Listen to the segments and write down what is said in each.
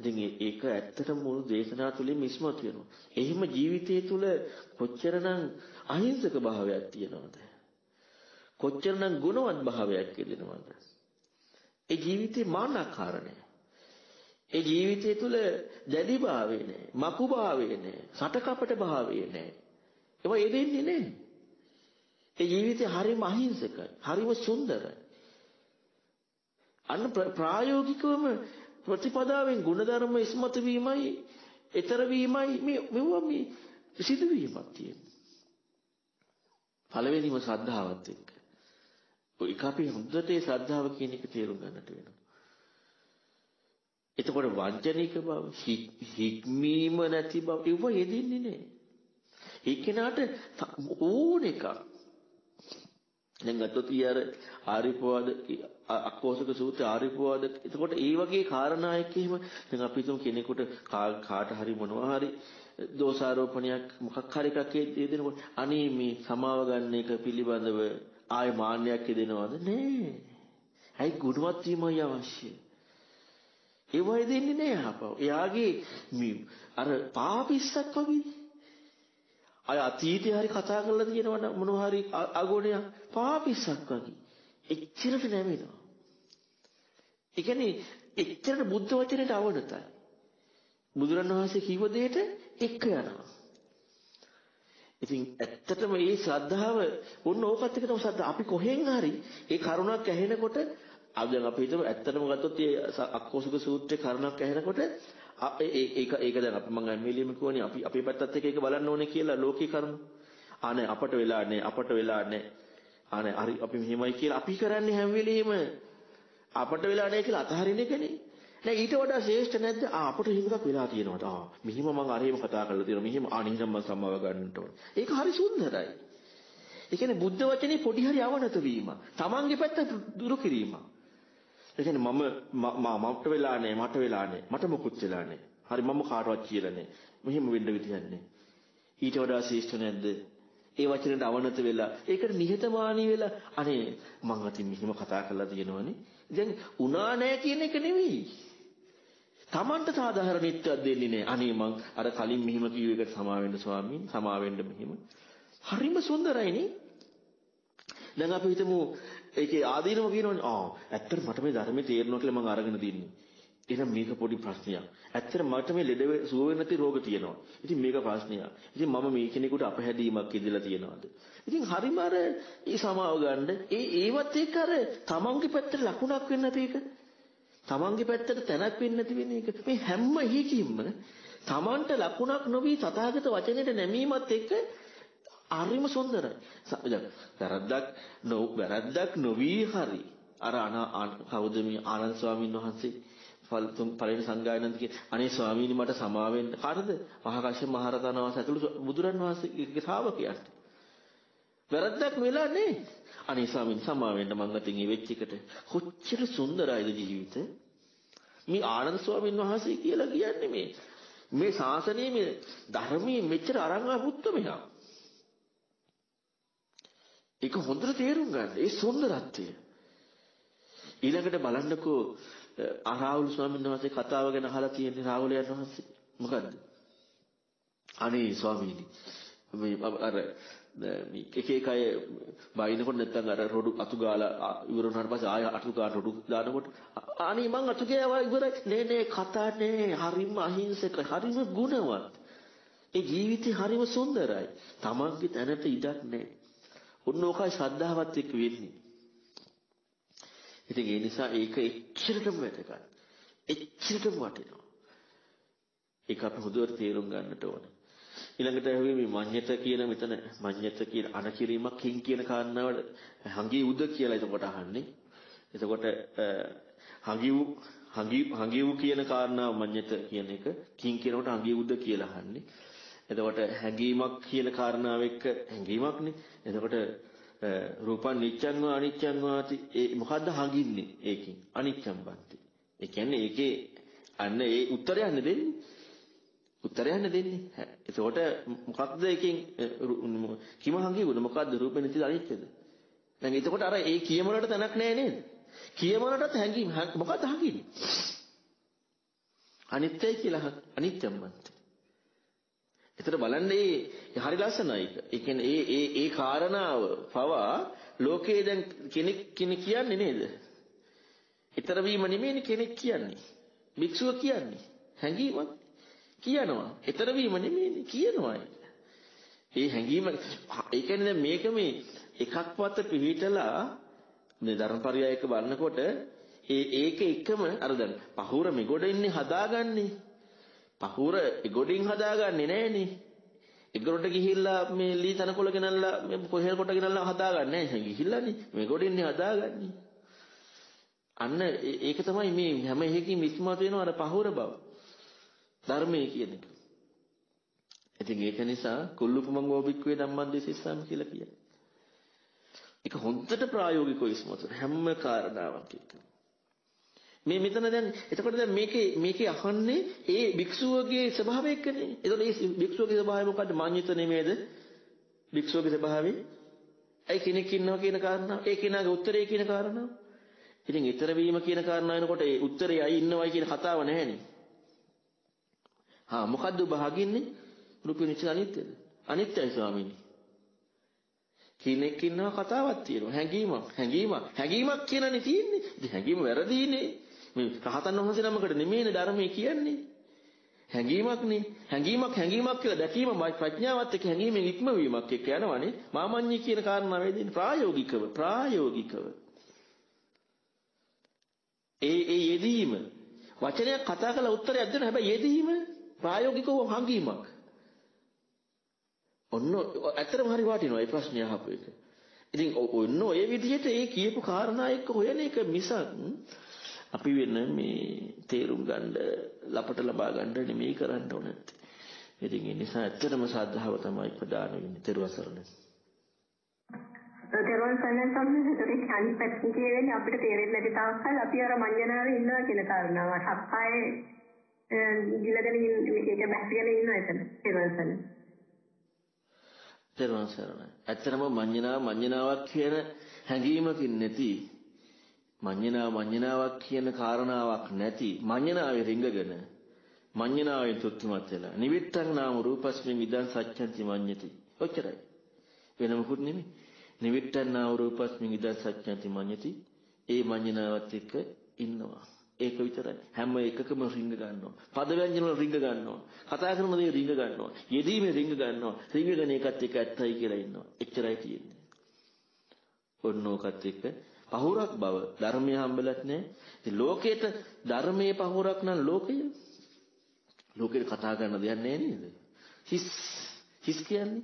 ඉතින් ඒක ඇත්තටම මුළු දේශනා තුලින් ඉස්මතු වෙනවා. එහෙම ජීවිතය තුල කොච්චරනම් අහිංසක භාවයක් තියෙනවද? කොච්චරනම් ගුණවත් භාවයක් යෙදෙනවද? ඒ ජීවිතේ මානකාරණය. ඒ ජීවිතය තුල දැඩි භාවය නැහැ, මකු භාවය නැහැ, සටකපට භාවය නැහැ. ඒවා යෙදෙන්නේ නැහැ. ඒ ජීවිතය හරිම අහිංසකයි, හරිම සුන්දරයි. අන්න ප්‍රායෝගිකවම ප්‍රතිපදාවෙන් ಗುಣධර්ම ඉස්මතු වීමයි, ඊතර වීමයි මේ මෙවුවා මේ සිදුවීමක් තියෙනවා. පළවෙනිම ශ්‍රද්ධාවත් එක්ක. ඒක අපි හොඳට ඒ ශ්‍රද්ධාව කියන එක තේරුම් ගන්නට වෙනවා. එතකොට වංචනික බව, හික්මීම නැති බව ඒව යෙදෙන්නේ නැහැ. ඒ කෙනාට ඕන එකක් දැන් ගත්තොත් ඊයර ආරිපවාද අක්කෝසක සූත්‍රය ආරිපවාද එතකොට ඒ වගේ කාරණා එක්ක එහෙම දැන් අපි හිතමු කෙනෙකුට කාට හරි මොනවා හරි දෝෂාරෝපණයක් මොකක් හරි එකක් දෙනකොට අනේ මේ සමාව ගන්න එක පිළිබඳව ආය මාන්නයක් දෙනවද නෑ. ඇයි ගුණවත් වීමයි අවශ්‍ය. ඒ වගේ දෙන්නේ නෑ අපව. එයාගේ මේ අර පාපිස්සක් වගේ අය අතීතේ හරි කතා කරලා තියෙනවා මොනවා හරි අගෝණයක් පාපිස්සක් වගේ. එච්චරට නැමෙනවා. ඒ කියන්නේ එච්චරට බුද්ධ වචනයට අවනතයි. බුදුරණවහන්සේ කිව්ව දෙයට එක්ක යනවා. ඉතින් ඇත්තටම මේ ශ්‍රද්ධාව ඔන්න ඕකත් එක්ක තමයි ශ්‍රද්ධාව. අපි කොහෙන් හරි ඒ කරුණක් ඇහෙනකොට අද දැන් අපි හිතමු ඇත්තටම ගත්තොත් මේ අක්කෝසුක සූත්‍රයේ කරුණක් ඇහෙනකොට ඒක ඒක දැන් අපි මම එම්එලියම කියවනේ අපි අපේ පැත්තත් එක්ක ඒක බලන්න ඕනේ කියලා ලෝකී කරුණු. ආනේ අපට වෙලා නැහැ අපට වෙලා නැහැ. ආනේ හරි අපි මෙහෙමයි කියලා අපි කරන්නේ හැම වෙලෙම අපට වෙලා නැහැ කියලා අතහරින එකනේ. නෑ ඊට වඩා ශ්‍රේෂ්ඨ නැද්ද? ආ අපට හිම එකක් වෙලා තියෙනවා. ආ මෙහිම මම අරේම කතා කරලා තියෙනවා. මෙහිම අනිහිනම් මම සම්මාව ගන්නට ඕනේ. ඒක හරි සුන්දරයි. ඒ කියන්නේ බුද්ධ වචනේ පොඩි හරි අවනත වීම. Tamange පැත්ත දුරු කිරීම. ඒ කියන්නේ මම මට වෙලා නැහැ, මට වෙලා නැහැ, මට මොකුත් වෙලා නැහැ. හරි මම කාටවත් කියලා නැහැ. මෙහෙම වෙන්න විදියක් නැහැ. ඊට වඩා ශ්‍රේෂ්ඨ නැද්ද? ඒ වචනෙට අවනත වෙලා ඒකට නිහතමානී වෙලා අනේ මං අතින් මෙහිම කතා කරලා තියෙනවනේ. දැන් උනා නැහැ කියන එක නෙවෙයි. Tamanට සාධාරණීත්වයක් දෙන්නේ නැහැ. අනේ මං අර කලින් මෙහිම කිව්ව එකට සමා වෙන්න ස්වාමීන් සමා වෙන්න මෙහිම. හරිම සුන්දරයිනේ. දැන් අපි හිතමු ඒකේ ආදීනම කියනවනේ ආ ඇත්තට මට මේ ධර්මයේ තේරෙනවා කියලා මං අරගෙන දින්නේ. එහෙනම් මේක පොඩි ප්‍රශ්නයක්. ඇත්තට මට මේ ලෙඩ සුව වෙන්නේ නැති රෝග තියෙනවා. ඉතින් මේක ප්‍රශ්නයක්. ඉතින් මම මේ කෙනෙකුට අපහැදීමක් ඉදලා තියෙනවද? ඉතින් හරිම අර ඒ සමාව ගන්න ඒ ඒවත් එක්ක අර තමන්ගේ පැත්තට ලකුණක් වෙන්නේ නැති එක. තමන්ගේ පැත්තට තැනක් වෙන්නේ නැති වෙන එක. මේ හැම එකකින්ම තමන්ට ලකුණක් නොවි තථාගත වචනෙට නැමීමත් එක්ක හරිම සුන්දරයි. වැරද්දක් නො වැරද්දක් නොවි හරි අර අනා කවුද මේ ආනන්ද ස්වාමීන් වහන්සේ පළවෙනි සංගායනන්ද කිය අනේ ස්වාමීනි මට සමාවෙන්න. කාටද? මහකාශ්‍යප මහරහතන් වහන්සේ ඇතුළු බුදුරන් වහන්සේගේ ශ්‍රාවකයන්ට වැරද්දක් වෙලා නේ. අනේ ස්වාමීනි සමාවෙන්න මං අතින් ඒ වෙච්ච එකට. කොච්චර සුන්දරයිද ජීවිත. මේ ආනන්ද ස්වාමීන් වහන්සේ කියලා කියන්නේ මේ මේ ශාසනයේ මේ ධර්මයේ මෙච්චර අරන් ආපුත්ත මෙහා ඒක හොඳට තේරුම් ගන්න. ඒ සුන්දරත්වය. ඊළඟට බලන්නකෝ රාහුල් ස්වාමීන් වහන්සේ කතාව ගැන අහලා තියෙන්නේ රාහුලයන් වහන්සේ මොකද්ද? අනේ ස්වාමීනි මේ අර මේ එක එක අය බයිනකොට නැත්තම් අර රොඩු අතු ගාලා ඉවර වුණාට පස්සේ ආය අතු ගාන රොඩු දානකොට අනේ මං අතු ගෑවා ඉවරයි. නේ නේ කතා නේ. හරිම අහිංසක හරිම ගුණවත්. ඒ ජීවිතේ හරිම සුන්දරයි. තමන්ගේ තැනට ඉඩක් නැහැ. ඔන්න ඕකයි ශ්‍රද්ධාවත් එක්ක වෙන්නේ. ඉතින් ඒ නිසා ඒක එච්චරටම වැදගත්. එච්චරටම වටිනවා. ඒක අපි හොඳට තේරුම් ගන්නට ඕන. ඊළඟට ඇහුවේ මේ මඤ්ඤත කියන මෙතන මඤ්ඤත කියන අනකිරීමක් කින් කියන කාරණාවට හංගී උද කියලා එතකොට අහන්නේ. එතකොට හංගී හංගී හංගී කියන කාරණාව මඤ්ඤත කියන එක කින් කියනකොට හංගී උද කියලා අහන්නේ. එතකොට හැඟීමක් කියන කාරණාව එක්ක හැඟීමක්නේ. එතකොට රූපං නිච්ඡං වා අනිච්ඡං වාති. ඒ මොකද්ද හංගින්නේ ඒකෙන්? අනිච්ඡං බන්ති ඒ කියන්නේ ඒකේ අන්න ඒ උත්තරය යන්න දෙන්නේ. උත්තරය යන්න දෙන්නේ. එතකොට මොකක්ද ඒකෙන් කිම හංගියුද මොකද්ද? රූපේ නිතිද අනිච්චද දැන් එතකොට අර ඒ කියමනට තැනක් නැහැ නේද? කියමනටත් හැංගීම මොකද්ද හංගින්නේ අනිත්‍යයි කියලා අනිත්‍යම්මන්ත. එතන බලන්න ඒ හරි ලස්සනයි ඒක. ඒ කියන්නේ ඒ ඒ ඒ කාරණාව පවා ලෝකේ දැන් කෙනෙක් කෙනෙක් කියන්නේ නේද? ඊතර වීම නෙමෙයිනේ කෙනෙක් කියන්නේ. භික්ෂුව කියන්නේ. හැඟීමක් කියනවා. ඊතර වීම නෙමෙයිනේ කියනවා. ඒ හැඟීම ඒ කියන්නේ දැන් මේක මේ එකක්වත් පිළිහිටලා මේ ධර්මපරයයක බලනකොට ඒ ඒක එකම අර දැන් පහුර මෙගොඩ ඉන්නේ හදාගන්නේ. පහුර එගොඩින් හදාගන්නේ නෑනේ. එගොඩට ගිහිල්ලා මේ ලී තනකොළ ගෙනල්ලා මේ කොහෙල් කොට ගෙනල්ලා හදාගන්නේ නෑ. ගිහිල්ලානේ මෙගොඩින්නේ හදාගන්නේ. අන්න ඒක තමයි මේ හැම එකකින් ඉස්මතු වෙනවා අර පහුර බව. ධර්මයේ කියන එක. ඉතින් ඒක නිසා කුල්ලුපමං ඕබික්වේ ධම්මද්දේශිස්සම් කියලා කියන්නේ. ඒක හොඳට ප්‍රායෝගිකව ඉස්මතු හැම කාරණාවක් එක්ක. මේ මෙතන දැන් එතකොට දැන් මේකේ මේකේ අහන්නේ ඒ භික්ෂුවගේ ස්වභාවය එක්කනේ. එතකොට මේ භික්ෂුවගේ ස්වභාවය මොකද්ද? මාන්විත නෙමේද? භික්ෂුවගේ ස්වභාවය. ඇයි කෙනෙක් ඉන්නවා කියන කාරණාව? ඒ කෙනාගේ උත්තරේ කියන කාරණාව. ඉතින් ඊතර වීම කියන කාරණාව එනකොට ඒ උත්තරේ අය ඉන්නවයි කියන කතාව නැහැනේ. හා මොකද්ද ඔබ අහගින්නේ? රූපේ නිච්ච අනිත්‍යද? අනිත්‍යයි ස්වාමීනි. කෙනෙක් ඉන්නවා කතාවක් තියෙනවා හැඟීමක් හැඟීමක් හැඟීමක් කියනනේ තියෙන්නේ ඉතින් හැඟීම වැරදීනේ මේ රහතන් වහන්සේ නමකට නෙමෙයිනේ ධර්මයේ කියන්නේ. හැඟීමක්නේ හැඟීමක් හැඟීමක් කියලා දැකීම ප්‍රඥාවත් එක්ක හැඟීමෙන් ඉක්මවීමක් එක්ක යනවනේ. මාමඤ්ඤී කියන කාරණාවේදී ප්‍රායෝගිකව ප්‍රායෝගිකව. ඒ ඒ යෙදීම. වචනයක් කතා කරලා උත්තරයක් දෙන්න හැබැයි යෙදීම ප්‍රායෝගිකව හංගීමක් ඔන්න ඇත්තටම හරි වටිනවා මේ ප්‍රශ්නේ අහපු එක. ඉතින් ඔන්න ඔය විදිහට ඒ කියපු කාරණා එක්ක හොයන එක මිසක් අපි වෙන මේ තේරුම් ගන්න ලපට ලබා ගන්න නෙමෙයි කරන්න ඕනේ. ඉතින් ඒ නිසා ඇත්තටම සාධාව තමයි ප්‍රධාන වෙන්නේ තෙරුවන් සරණයි. තෙරුවන් සරණයි සම්මතට අනිත් පැත්තේ කියන්නේ අපිට තේරෙන්නේ නැති තාක්කල් අපි අර මඤ්ඤණාවේ ඉන්නවා කියන කාරණාව. සප්පායේ ගිලගෙන මේක බැස්ගෙන ඉන්නවා එතන. තෙරුවන් සරණයි. ඇත්තටම මඤ්ඤණාව මඤ්ඤණාවක් කියන හැඟීමකින් නැති මඤ්ඤණාව මඤ්ඤණාවක් කියන කාරණාවක් නැති මඤ්ඤණාවේ රිංගගෙන මඤ්ඤණාවෙන් තෘප්තිමත් වෙලා නිවිත්තං නාම රූපස්මින් ඉදං සත්‍යන්ති මඤ්ඤති. ඔච්චරයි. වෙන මොකුත් නෙමෙයි. නිවිත්තං නාම රූපස්මින් ඉදං සත්‍යන්ති මඤ්ඤති. ඒ මඤ්ඤණාවත් එක්ක ඉන්නවා. ඒක විතරයි. හැම එකකම රිංග ගන්නවා. පද ව්‍යංජන වල රිංග ගන්නවා. කතා කරන දේ රිංග ගන්නවා. යෙදීමේ රිංග ගන්නවා. රිංගගෙන ඒකත් එක්ක ඇත්තයි කියලා ඉන්නවා. එච්චරයි තියෙන්නේ. ඔන්න ඕකත් එක්ක පහුරක් බව ධර්මය හම්බෙලත් නැහැ. ඉතින් ලෝකේට ධර්මයේ පහුරක් නම් ලෝකය ලෝකෙට කතා කරන්න දෙයක් නැහැ නේද? හිස් හිස් කියන්නේ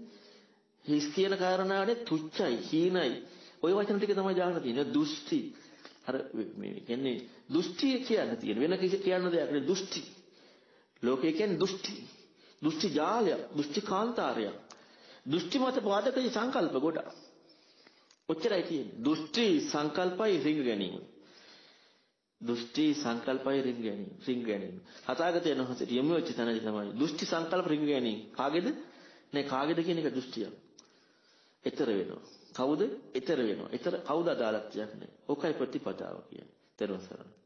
හිස් කියන කාරණාවේ තුච්චයි, හීනයි. ওই වචන ටික තමයි දාන්න තියෙන්නේ. දුස්ති. අර මේ කියන්නේ දෘෂ්ටි කියන්න තියෙන වෙන කිසි කියන්න දෙයක් නෙවෙයි දෘෂ්ටි. ලෝකය කියන්නේ දෘෂ්ටි. දෘෂ්ටි ජාලයක්, දෘෂ්ටි කාන්තාරයක්. දෘෂ්ටි මත පාදක සංකල්ප ගොඩ. ඔච්චරයි තියෙන්නේ. දෘෂ්ටි සංකල්පයි රිංග ගැනීම. දෘෂ්ටි සංකල්පයි රිංග ගැනීම. රිංග ගැනීම. හතාගතයන් වහන්සේට යොමු වෙච්ච තැනදී තමයි දෘෂ්ටි සංකල්ප රිංග ගැනීම. කාගේද? නේ කාගේද කියන එක දෘෂ්ටියක්. ඊතර වෙනවා. කවුද? ඊතර වෙනවා. ඊතර කවුද අදාළත්වයක් නැහැ. ඕකයි ප්‍රතිපදාව කියන්නේ. තෙරුවන් සරණයි.